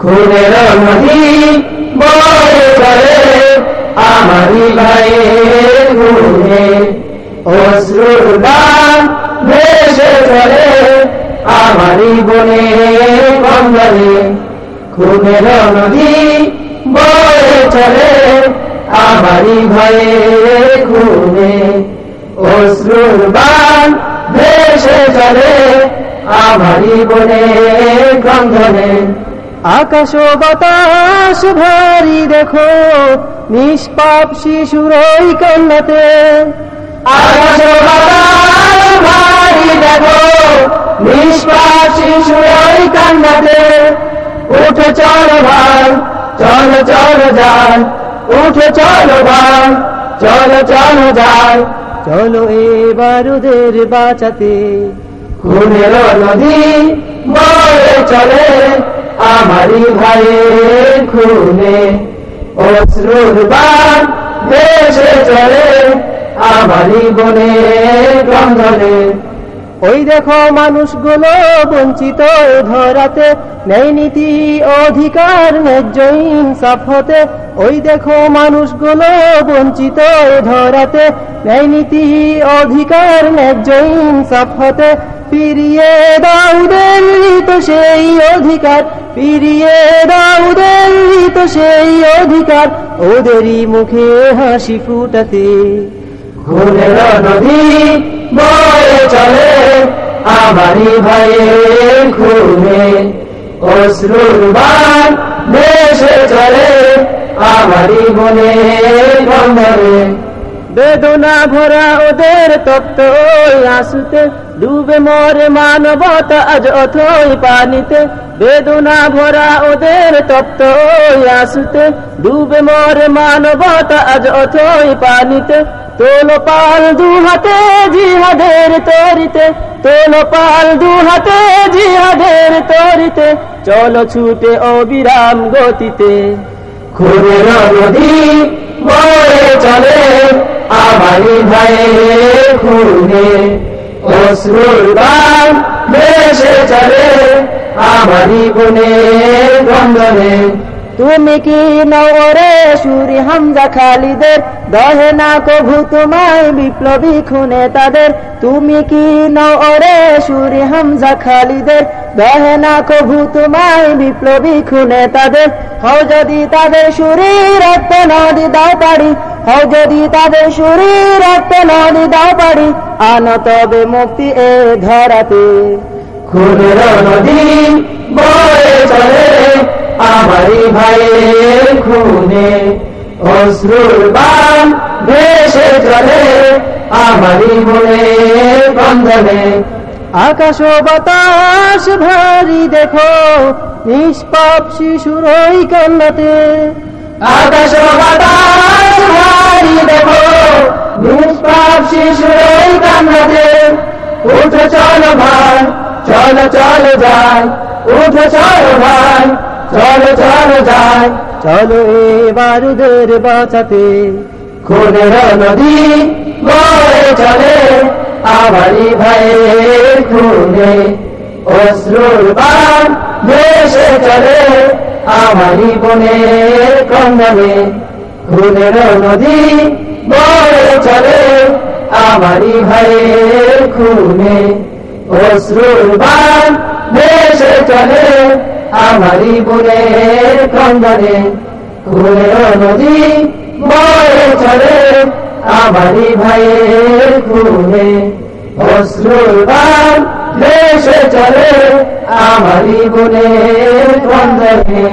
খুনের নদী বয়ে চলে আমারি ভাইয়ের খুনে। অশ্রুর গান ভেসে চলে আমারি বনে কন্দলে খুনের নদী বয়ে চলে আমারি ভাইয়ের খুনে। অশ্রুর গান ভেসে চলে আমারি বনে কন্দলে আকাশ বাতাস ভারী দেখো, নিষ্পাপ শিশুর ওই কান্নাতে। আকাশ বাতাস ভারী দেখো, নিষ্পাপ শিশুর ওই কান্নাতে। উঠে চল ভাই, চল চল যাই উঠে চল ভাই, চল চল যাই চলো এবার ওদের বাঁচাতে। খুনের নদী চলে আমারি ভাইয়ের খুনে অশ্রুর বান ভেসে চলে আমারি বনে ক্রন্দনে ওই দেখো মানুষগুলো বঞ্চিত ধরাতে নেই নীতি অধিকার, ন্যায্য ইনসাফ ওই দেখো মানুষগুলো বঞ্চিত ধরাতে নেই নীতি অধিকার, ন্যায্য ইনসাফ হতে। ফিরিয়ে তো সেই অধিকার ফিরিয়ে দাউদের তো সেই অধিকার, ওদেরই মুখে হাসি ফুটাতে। খুনের নদী বয়ে চলে আমারি ভাইয়ের খুনে অশ্রুর বান চলে আমারি বনে ক্রন্দনে বেদনা ভরা ওদের তপ্ত আসুতে ডুবে মরে মানবতা আজ অথই পানিতে। বেদনা ভরা ওদের তপ্ত আসুতে ডুবে মরে মানবতা আজ অথই পানিতে। তোল পাল দু হাতে জিহাদের তরিতে তোল পাল দু হাতে জিহাদের তরিতে। চলো ছুটে অবিরাম গতিতে। খুনের নদী চলে। আমারি ভেসে চলে আমারি বনে ক্রন্দনে তুমি কি নরে সুরি হামজা খালিদের? দহে না কভু তোমায় বিপ্লবী খুনে তাদের। তুমি কি নরে সুরি হামজা খালিদের? দহে না কভু তোমায় বিপ্লবী খুনে তাদের। হও যদি তাদের সুরি রক্ত নদী দাও পারি হও যদি তাদের সুরি রক্ত নদী দাও পারি আনো তবে মুক্তি এ ধরাতে। খুনের নদী বয়ে চলে আমারি ভাইয়ের খুনে। অশ্রুর বান ভেসে চলে আমারি বনে ক্রন্দনে আকাশ বাতাস ভারী দেখো নিষ্পাপ শিশুর ওই কান্নাতে। আকাশ বাতাস ভারী দেখো নিষ্পাপ শিশুর কান্নাতে। উঠে চল ভাই, চল চল যাই, উঠে চল ভাই, চল চল যাই। চলো এবার ওদের বাঁচাতে। খুনের নদী বয়ে চলে আমারি ভাইয়ের খুনে। অশ্রুর বান ভেসে চলে আমারি বনের কন্দনে খুনের নদী বয়ে চলে আমারি ভাইয়ের খুনে। অশ্রুর ভেসে চলে আমারি বনের কন্দনে খুনের নদী বয়ে চলে আমারি ভাইয়ের খুনে। অশ্রুর বান ভেসে চলে আমারি বনের কন্দনে